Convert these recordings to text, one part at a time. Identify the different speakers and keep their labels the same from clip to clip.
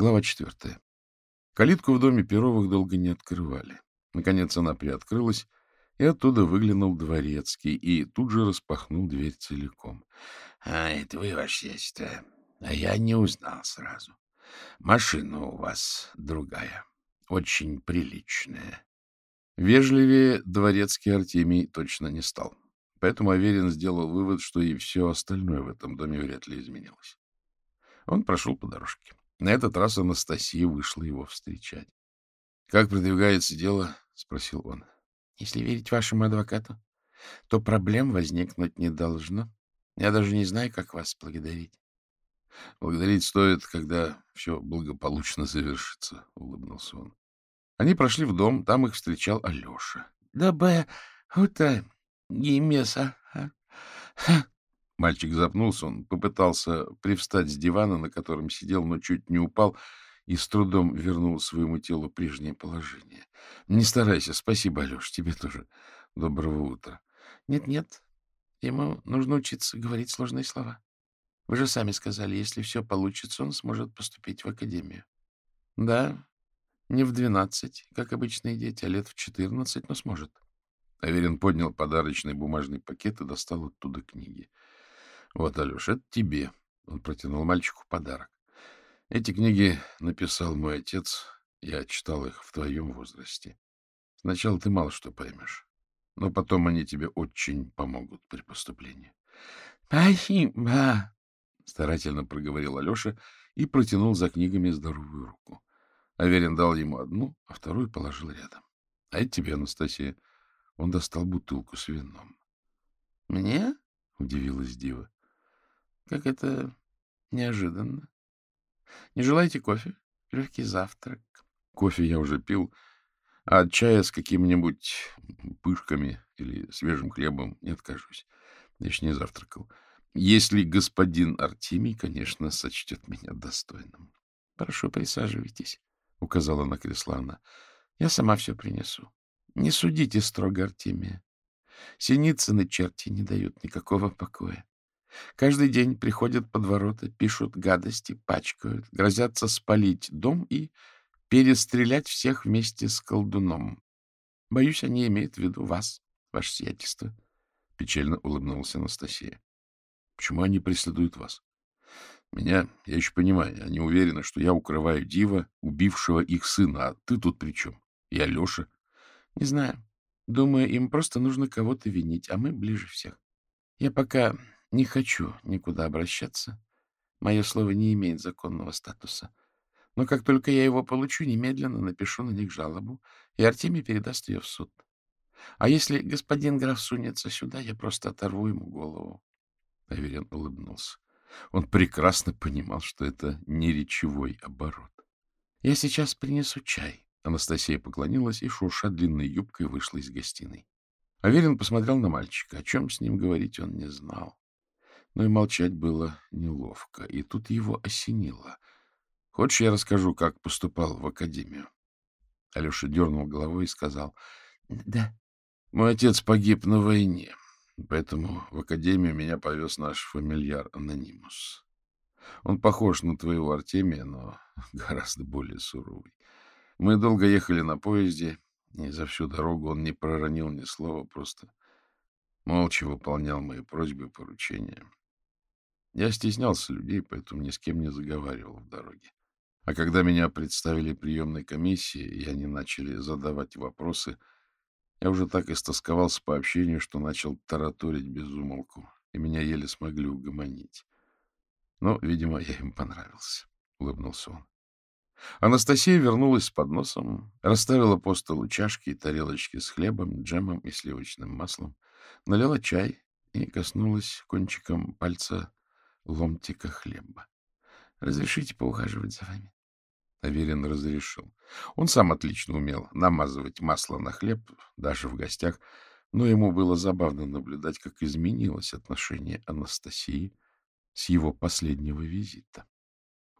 Speaker 1: Глава четвертая. Калитку в доме Перовых долго не открывали. Наконец она приоткрылась, и оттуда выглянул дворецкий и тут же распахнул дверь целиком. — А, это вы, ваше сестра. А я не узнал сразу. Машина у вас другая, очень приличная. Вежливее дворецкий Артемий точно не стал. Поэтому Аверин сделал вывод, что и все остальное в этом доме вряд ли изменилось. Он прошел по дорожке. На этот раз Анастасия вышла его встречать. — Как продвигается дело? — спросил он. — Если верить вашему адвокату, то проблем возникнуть не должно. Я даже не знаю, как вас благодарить. — Благодарить стоит, когда все благополучно завершится, — улыбнулся он. Они прошли в дом, там их встречал Алеша. — Да, б, утро, гимеса. Мальчик запнулся, он попытался привстать с дивана, на котором сидел, но чуть не упал и с трудом вернул своему телу прежнее положение. — Не старайся. Спасибо, Алеш, тебе тоже. Доброго утра. Нет, — Нет-нет, ему нужно учиться говорить сложные слова. Вы же сами сказали, если все получится, он сможет поступить в академию. — Да, не в двенадцать, как обычные дети, а лет в четырнадцать, но сможет. Аверин поднял подарочный бумажный пакет и достал оттуда книги. — Вот, Алеша, это тебе. Он протянул мальчику подарок. Эти книги написал мой отец. Я читал их в твоем возрасте. Сначала ты мало что поймешь, но потом они тебе очень помогут при поступлении. — Спасибо, — старательно проговорил Алеша и протянул за книгами здоровую руку. Аверин дал ему одну, а вторую положил рядом. — А это тебе, Анастасия. Он достал бутылку с вином. — Мне? — удивилась Дива. Как это неожиданно. Не желаете кофе? Легкий завтрак. Кофе я уже пил, а от чая с какими-нибудь пышками или свежим хлебом не откажусь. Я еще не завтракал. Если господин Артемий, конечно, сочтет меня достойным. — Прошу, присаживайтесь, — указала на кресло она. — Я сама все принесу. Не судите строго Артемия. Синицыны черти не дают никакого покоя. Каждый день приходят под ворота, пишут гадости, пачкают, грозятся спалить дом и перестрелять всех вместе с колдуном. Боюсь, они имеют в виду вас, ваше сиятельство. Печально улыбнулась Анастасия. Почему они преследуют вас? Меня, я еще понимаю, они уверены, что я укрываю Дива, убившего их сына, а ты тут при чем? И Алеша? Не знаю. Думаю, им просто нужно кого-то винить, а мы ближе всех. Я пока не хочу никуда обращаться. Мое слово не имеет законного статуса. Но как только я его получу, немедленно напишу на них жалобу, и Артемий передаст ее в суд. А если господин граф сунется сюда, я просто оторву ему голову. Аверин улыбнулся. Он прекрасно понимал, что это не речевой оборот. — Я сейчас принесу чай. Анастасия поклонилась и, шурша длинной юбкой, вышла из гостиной. Аверин посмотрел на мальчика. О чем с ним говорить он не знал но и молчать было неловко. И тут его осенило. Хочешь, я расскажу, как поступал в академию? Алеша дернул головой и сказал, — Да. Мой отец погиб на войне, поэтому в академию меня повез наш фамильяр Анонимус. Он похож на твоего Артемия, но гораздо более суровый. Мы долго ехали на поезде, и за всю дорогу он не проронил ни слова, просто молча выполнял мои просьбы и поручения. Я стеснялся людей, поэтому ни с кем не заговаривал в дороге. А когда меня представили приемной комиссии, и они начали задавать вопросы, я уже так истосковался по общению, что начал тараторить без умолку, и меня еле смогли угомонить. Но, видимо, я им понравился, — улыбнулся он. Анастасия вернулась с подносом, расставила по столу чашки и тарелочки с хлебом, джемом и сливочным маслом, налила чай и коснулась кончиком пальца ломтика хлеба. — Разрешите поухаживать за вами? Аверин разрешил. Он сам отлично умел намазывать масло на хлеб, даже в гостях, но ему было забавно наблюдать, как изменилось отношение Анастасии с его последнего визита.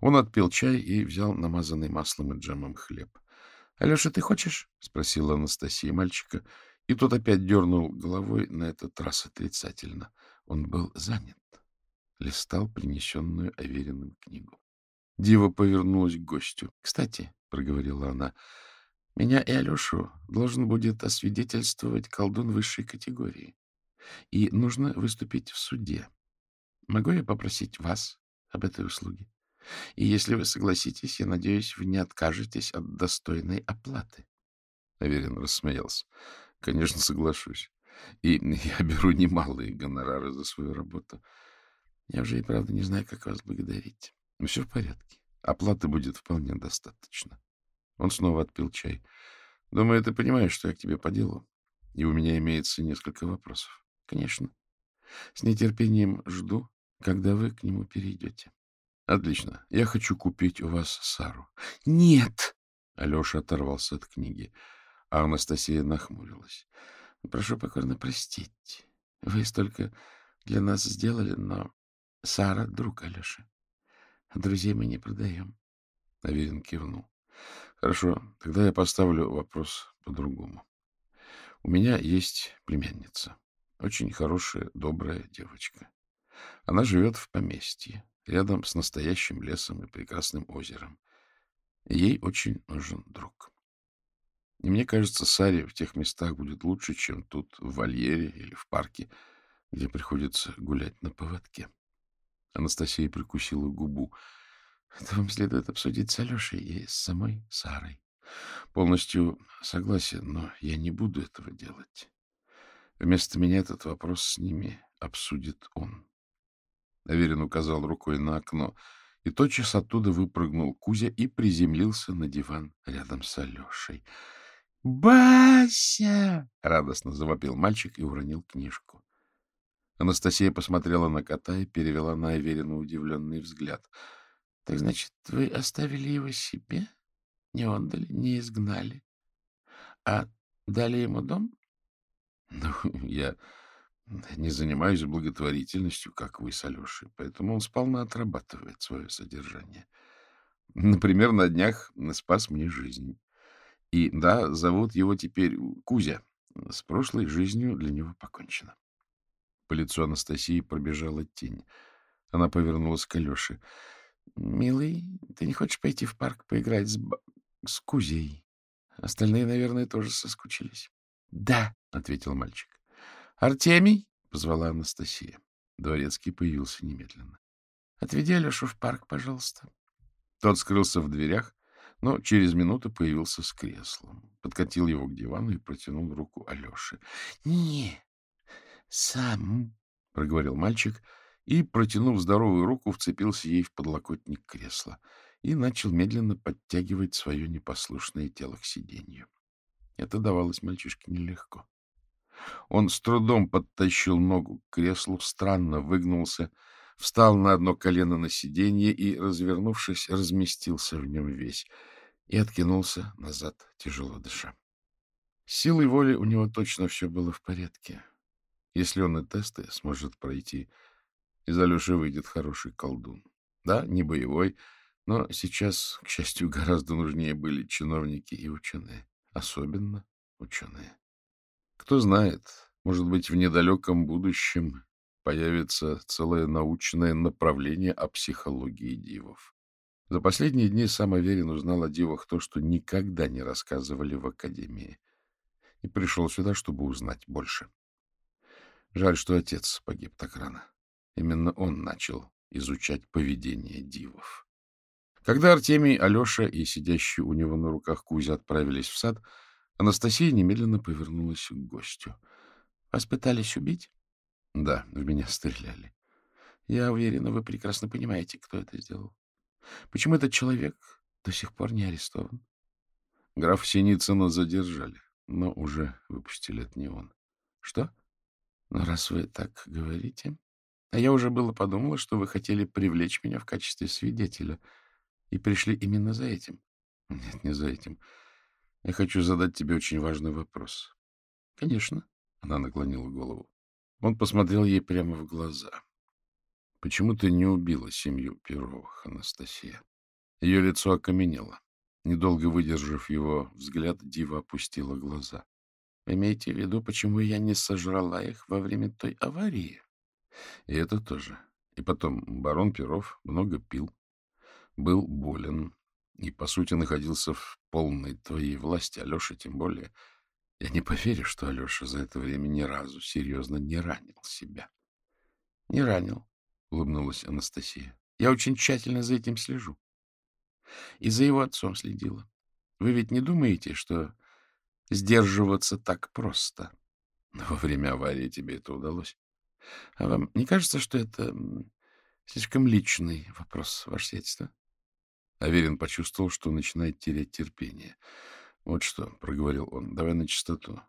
Speaker 1: Он отпил чай и взял намазанный маслом и джемом хлеб. — Алеша, ты хочешь? — спросила Анастасия мальчика, и тот опять дернул головой, на этот раз отрицательно. Он был занят листал принесенную Авериным книгу. Дива повернулась к гостю. — Кстати, — проговорила она, — меня и Алешу должен будет освидетельствовать колдун высшей категории. И нужно выступить в суде. Могу я попросить вас об этой услуге? И если вы согласитесь, я надеюсь, вы не откажетесь от достойной оплаты. Аверин рассмеялся. — Конечно, соглашусь. И я беру немалые гонорары за свою работу. Я уже и правда не знаю, как вас благодарить. Но все в порядке. Оплаты будет вполне достаточно. Он снова отпил чай. Думаю, ты понимаешь, что я к тебе по делу. И у меня имеется несколько вопросов. Конечно. С нетерпением жду, когда вы к нему перейдете. Отлично. Я хочу купить у вас Сару. Нет! Алеша оторвался от книги, а Анастасия нахмурилась. Прошу покорно простить. Вы столько для нас сделали, но Сара — друг Алеши. Друзей мы не продаем. Аверин кивнул. Хорошо, тогда я поставлю вопрос по-другому. У меня есть племянница. Очень хорошая, добрая девочка. Она живет в поместье, рядом с настоящим лесом и прекрасным озером. Ей очень нужен друг. И мне кажется, Саре в тех местах будет лучше, чем тут, в вольере или в парке, где приходится гулять на поводке. Анастасия прикусила губу. — Это вам следует обсудить с Алешей и с самой Сарой. Полностью согласен, но я не буду этого делать. Вместо меня этот вопрос с ними обсудит он. Аверин указал рукой на окно, и тотчас оттуда выпрыгнул Кузя и приземлился на диван рядом с Алешей. «Бася!» — радостно завопил мальчик и уронил книжку. Анастасия посмотрела на кота и перевела на Аверина удивленный взгляд. — Так значит, вы оставили его себе? Не отдали, не изгнали? А дали ему дом? — Ну, я не занимаюсь благотворительностью, как вы с Алешей, поэтому он сполна отрабатывает свое содержание. Например, на днях спас мне жизнь. И да, зовут его теперь Кузя. С прошлой жизнью для него покончено. По лицу Анастасии пробежала тень. Она повернулась к Алёше. — Милый, ты не хочешь пойти в парк поиграть с, с Кузей? Остальные, наверное, тоже соскучились. — Да, — ответил мальчик. — Артемий, — позвала Анастасия. Дворецкий появился немедленно. — Отведи Алешу в парк, пожалуйста. Тот скрылся в дверях, но через минуту появился с креслом, подкатил его к дивану и протянул руку Алёше. — Не, сам, — проговорил мальчик и, протянув здоровую руку, вцепился ей в подлокотник кресла и начал медленно подтягивать свое непослушное тело к сиденью. Это давалось мальчишке нелегко. Он с трудом подтащил ногу к креслу, странно выгнулся, встал на одно колено на сиденье и, развернувшись, разместился в нем весь и откинулся назад, тяжело дыша. силой воли у него точно все было в порядке. Если он и тесты сможет пройти, из Алеши выйдет хороший колдун. Да, не боевой, но сейчас, к счастью, гораздо нужнее были чиновники и ученые, особенно ученые. Кто знает, может быть, в недалеком будущем появится целое научное направление о психологии дивов. За последние дни сам Аверин узнал о дивах то, что никогда не рассказывали в Академии, и пришел сюда, чтобы узнать больше. Жаль, что отец погиб так рано. Именно он начал изучать поведение дивов. Когда Артемий, Алеша и сидящий у него на руках Кузя отправились в сад, Анастасия немедленно повернулась к гостю. — Вас пытались убить? — Да, в меня стреляли. — Я уверена, вы прекрасно понимаете, кто это сделал. Почему этот человек до сих пор не арестован? Граф Синицына задержали, но уже выпустили от не он. — Что? Ну, раз вы так говорите... А я уже было подумала, что вы хотели привлечь меня в качестве свидетеля и пришли именно за этим. Нет, не за этим. Я хочу задать тебе очень важный вопрос. — Конечно. Она наклонила голову. Он посмотрел ей прямо в глаза. — Почему ты не убила семью Перовых, Анастасия? Ее лицо окаменело. Недолго выдержав его взгляд, Дива опустила глаза. — Вы имеете в виду, почему я не сожрала их во время той аварии? — И это тоже. И потом, барон Перов много пил. был болен и, по сути, находился в полной твоей власти, Алеша, тем более. Я не поверю, что Алеша за это время ни разу серьезно не ранил себя. — Не ранил, — улыбнулась Анастасия. — Я очень тщательно за этим слежу. И за его отцом следила. Вы ведь не думаете, что сдерживаться так просто? Во время аварии тебе это удалось. А вам не кажется, что это слишком личный вопрос, ваше сиятельство? Аверин почувствовал, что начинает терять терпение. — Вот что, — проговорил он, — давай на чистоту.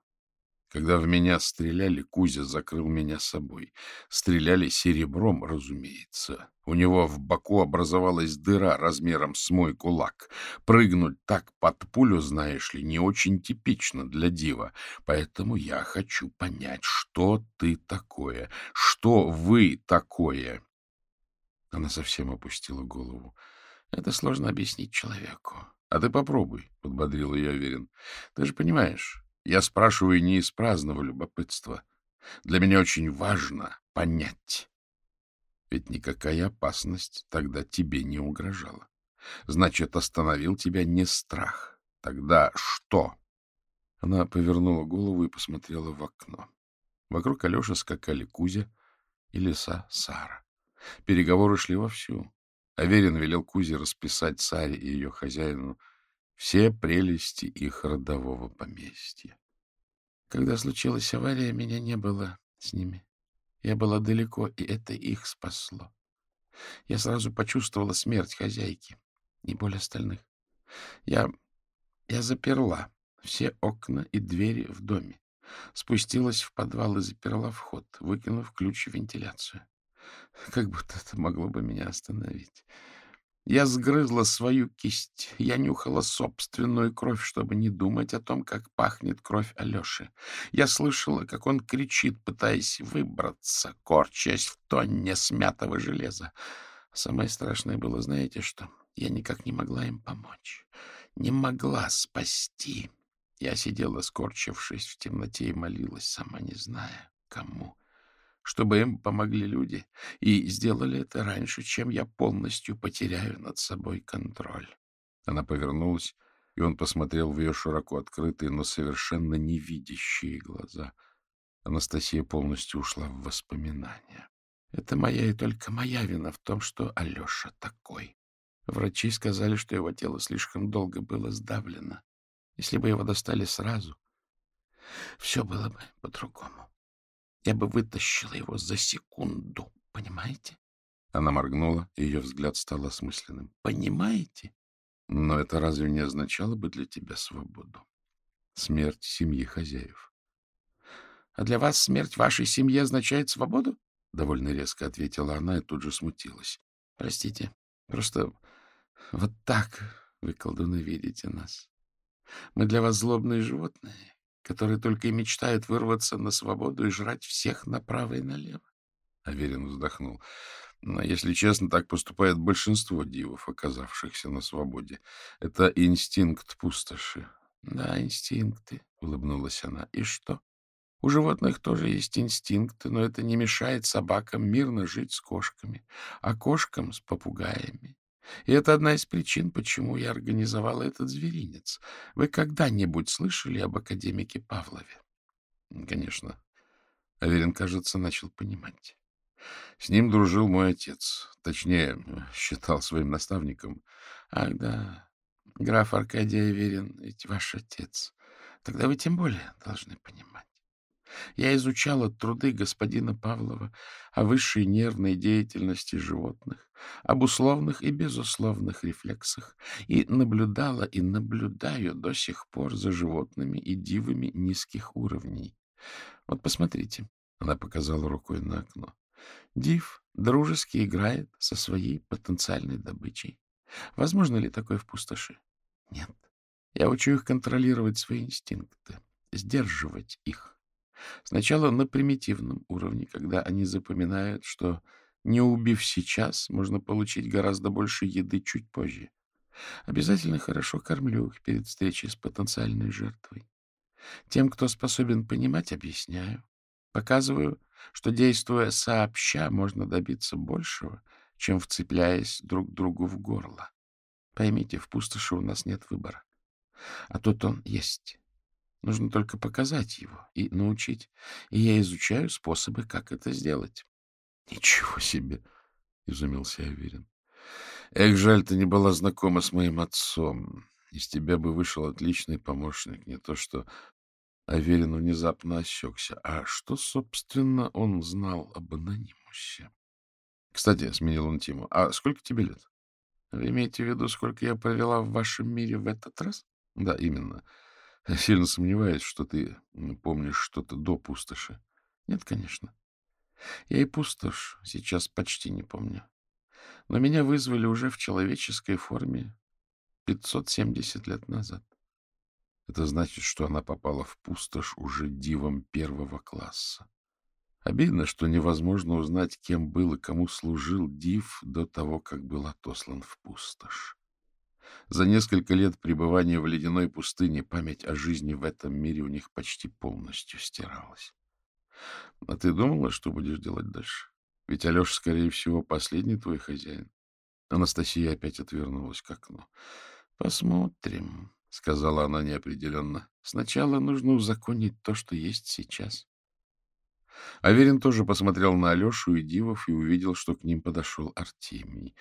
Speaker 1: Когда в меня стреляли, Кузя закрыл меня собой. Стреляли серебром, разумеется. У него в боку образовалась дыра размером с мой кулак. Прыгнуть так под пулю, знаешь ли, не очень типично для дива. Поэтому я хочу понять, что ты такое, что вы такое. Она совсем опустила голову. Это сложно объяснить человеку. — А ты попробуй, — подбодрил ее Аверин. — Ты же понимаешь, я спрашиваю не из праздного любопытства. Для меня очень важно понять. Ведь никакая опасность тогда тебе не угрожала. Значит, остановил тебя не страх. Тогда что? Она повернула голову и посмотрела в окно. Вокруг Алеши скакали Кузя и лиса Сара. Переговоры шли вовсю. Аверин велел Кузе расписать Саре и ее хозяину все прелести их родового поместья. Когда случилась авария, меня не было с ними. Я была далеко, и это их спасло. Я сразу почувствовала смерть хозяйки и боль остальных. Я... я заперла все окна и двери в доме, спустилась в подвал и заперла вход, выкинув ключ в вентиляцию. Как будто это могло бы меня остановить. Я сгрызла свою кисть. Я нюхала собственную кровь, чтобы не думать о том, как пахнет кровь Алеши. Я слышала, как он кричит, пытаясь выбраться, корчась в тонне смятого железа. Самое страшное было, знаете что? Я никак не могла им помочь. Не могла спасти. Я сидела, скорчившись в темноте, и молилась, сама не зная, кому чтобы им помогли люди, и сделали это раньше, чем я полностью потеряю над собой контроль. Она повернулась, и он посмотрел в ее широко открытые, но совершенно невидящие глаза. Анастасия полностью ушла в воспоминания. Это моя и только моя вина в том, что Алеша такой. Врачи сказали, что его тело слишком долго было сдавлено. Если бы его достали сразу, все было бы по-другому. Я бы вытащила его за секунду, понимаете? Она моргнула, и ее взгляд стал осмысленным. Понимаете? Но это разве не означало бы для тебя свободу? Смерть семьи хозяев. А для вас смерть вашей семьи означает свободу? Довольно резко ответила она и тут же смутилась. Простите, просто вот так вы, колдуны, видите нас. Мы для вас злобные животные, которые только и мечтают вырваться на свободу и жрать всех направо и налево. Аверин вздохнул. Но, если честно, так поступает большинство дивов, оказавшихся на свободе. Это инстинкт пустоши. — Да, инстинкты, — улыбнулась она. — И что? У животных тоже есть инстинкты, но это не мешает собакам мирно жить с кошками, а кошкам — с попугаями. И это одна из причин, почему я организовала этот зверинец. Вы когда-нибудь слышали об академике Павлове? Конечно. Аверин, кажется, начал понимать. С ним дружил мой отец. Точнее, считал своим наставником. Ах, да, граф Аркадий Аверин, ведь ваш отец. Тогда вы тем более должны понимать. Я изучала труды господина Павлова о высшей нервной деятельности животных, об условных и безусловных рефлексах и наблюдала и наблюдаю до сих пор за животными и дивами низких уровней. Вот посмотрите, она показала рукой на окно. Див дружески играет со своей потенциальной добычей. Возможно ли такое в пустоши? Нет. Я учу их контролировать свои инстинкты, сдерживать их. Сначала на примитивном уровне, когда они запоминают, что, не убив сейчас, можно получить гораздо больше еды чуть позже. Обязательно хорошо кормлю их перед встречей с потенциальной жертвой. Тем, кто способен понимать, объясняю. Показываю, что, действуя сообща, можно добиться большего, чем вцепляясь друг другу в горло.
Speaker 2: Поймите, в пустоши у нас нет выбора. А тут он есть. Нужно только показать его и научить. И я изучаю способы, как это сделать.
Speaker 1: — Ничего себе! — изумился Аверин. — Эх, жаль, ты не была знакома с моим отцом. Из тебя бы вышел отличный помощник. Не то что Аверин внезапно осекся. А что, собственно, он знал об анонимусе? Кстати, сменил он тему. А сколько тебе лет?
Speaker 2: Вы имеете в виду, сколько я провела в вашем мире в этот раз?
Speaker 1: Да, именно. Сильно сомневаюсь, что ты помнишь что-то до пустоши.
Speaker 2: Нет, конечно. Я и пустошь сейчас почти не помню. Но меня вызвали уже в человеческой форме 570 лет назад.
Speaker 1: Это значит, что она попала в пустошь уже дивом первого класса. Обидно, что невозможно узнать, кем был и кому служил див до того, как был отослан в пустошь. За несколько лет пребывания в ледяной пустыне память о жизни в этом мире у них почти полностью стиралась. А ты думала, что будешь делать дальше? Ведь Алеша, скорее всего, последний твой хозяин. Анастасия опять отвернулась к окну. — Посмотрим, — сказала она неопределенно. — Сначала нужно узаконить то, что есть сейчас. Аверин тоже посмотрел на Алешу и Дивов и увидел, что к ним подошел Артемий.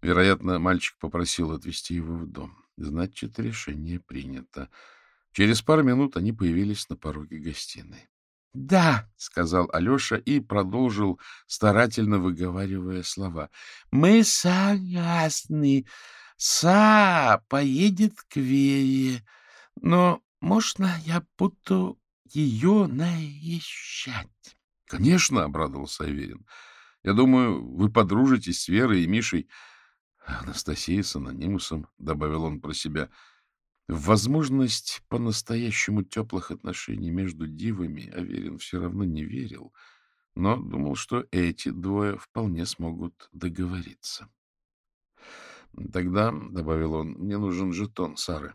Speaker 1: Вероятно, мальчик попросил отвезти его в дом. Значит, решение принято. Через пару минут они появились на пороге гостиной. — Да, — сказал Алеша и продолжил, старательно выговаривая слова. — Мы согласны. Са поедет к Вере, но можно я буду ее наезжать? — Конечно, — обрадовался Аверин. — Я думаю, вы подружитесь с Верой и Мишей. Анастасия с анонимусом, — добавил он про себя. В возможность по-настоящему теплых отношений между дивами Аверин все равно не верил, но думал, что эти двое вполне смогут договориться. — Тогда, — добавил он, — мне нужен жетон Сары.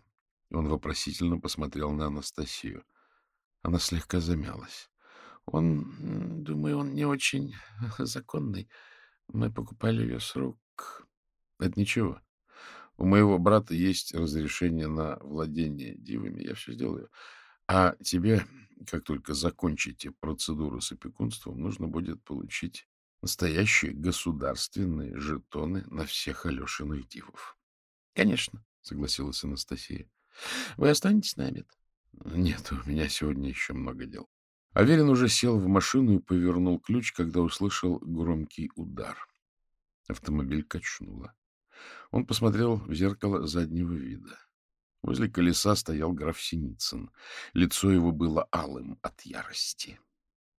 Speaker 1: Он вопросительно посмотрел на Анастасию. Она слегка замялась.
Speaker 2: — Он, думаю, он не очень законный. Мы покупали ее с рук.
Speaker 1: — Это ничего. У моего брата есть разрешение на владение дивами. Я все сделаю. А тебе, как только закончите процедуру с опекунством, нужно будет получить настоящие государственные жетоны на всех Алешиных дивов.
Speaker 2: — Конечно, — согласилась Анастасия. — Вы останетесь на обед?
Speaker 1: — Нет, у меня сегодня еще много дел. Аверин уже сел в машину и повернул ключ, когда услышал громкий удар. Автомобиль качнуло. Он посмотрел в зеркало заднего вида. Возле колеса стоял граф Синицын. Лицо его было алым от ярости.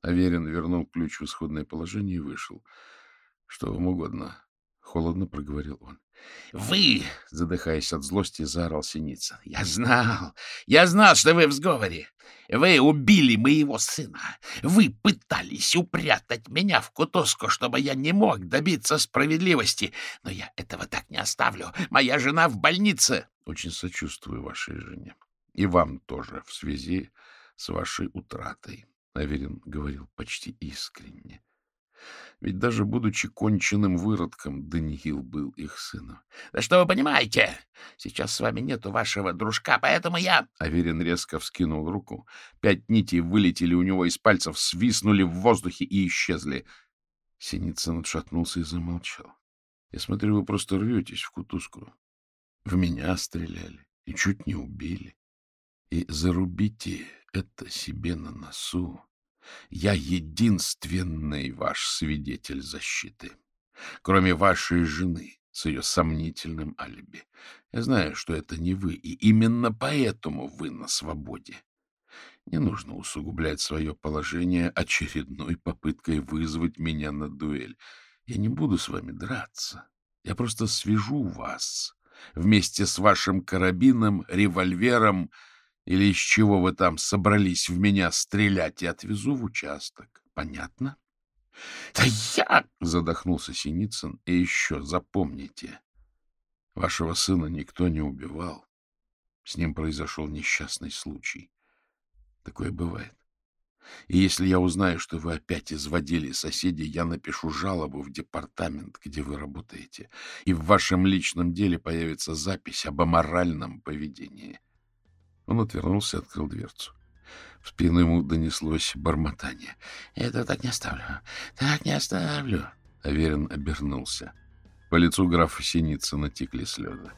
Speaker 1: Аверин вернул ключ в исходное положение и вышел. — Что вам угодно. — холодно проговорил он.
Speaker 2: — Вы, — задыхаясь от злости, заорал Синицын. — Я знал, я знал, что вы в сговоре. Вы убили моего сына. Вы пытались упрятать меня в кутузку, чтобы я не мог добиться справедливости. Но я этого так не оставлю. Моя жена в больнице.
Speaker 1: — Очень сочувствую вашей жене. И вам тоже в связи с вашей утратой. Аверин говорил почти искренне. Ведь даже будучи конченным выродком, Даниил был их сыном.
Speaker 2: — Да что вы понимаете? Сейчас с вами нету вашего дружка, поэтому я...
Speaker 1: Аверин резко вскинул руку. Пять нитей вылетели у него из пальцев, свистнули в воздухе и исчезли. Синицын отшатнулся и замолчал. — Я смотрю, вы просто рветесь в кутузку. В меня стреляли и чуть не убили. И зарубите это себе на носу. Я единственный ваш свидетель защиты. Кроме вашей жены с ее сомнительным алиби. Я знаю, что это не вы, и именно поэтому вы на свободе. Не нужно усугублять свое положение очередной попыткой вызвать меня на дуэль. Я не буду с вами драться. Я просто свяжу вас вместе с вашим карабином, револьвером или из чего вы там собрались в меня стрелять и отвезу в участок. Понятно? — Да я... — задохнулся Синицын. — И еще запомните, вашего сына никто не убивал. С ним произошел несчастный случай. Такое бывает. И если я узнаю, что вы опять изводили соседей, я напишу жалобу в департамент, где вы работаете, и в вашем личном деле появится запись об аморальном поведении. Он отвернулся и открыл дверцу. В спину ему донеслось бормотание. — Это так не оставлю. Так не оставлю. Аверин обернулся. По лицу графа Синицына текли слезы.